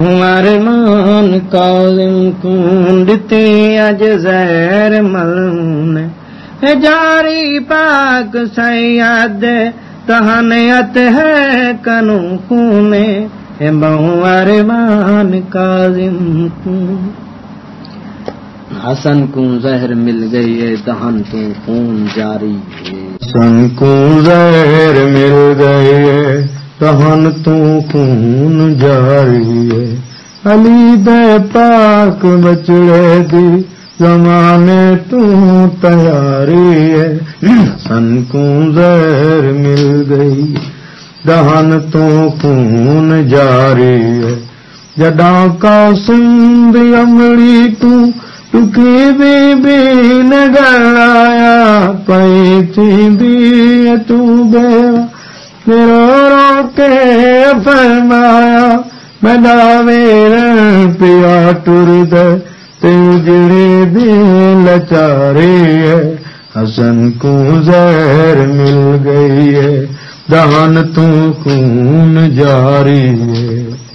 ارمان column کنڈتے اج زیر ملون جاری پاک سیاد تہنیت ہے کنو خونے بہو ارمان کالم کون حسن کو زہر مل گئی ہے دہن تو خون جاری ہے۔ حسن کو زہر مل گئی ہے دہن تو خون جاری ہے علی دے پاک بچڑے دی زمانے تو تیاری ہے حسن کو زہر مل گئی دہن تو خون جاری ہے جڈا کا سندھ امڑی تو ٹکی بی بی نگر آیا پئی تھی بھی تو بے میرا کے فرمایا میں داویر پیا ٹرد دے تجڑی دی لچاری ہے، حسن کو زہر مل گئی ہے دہن تو خون جاری ہے۔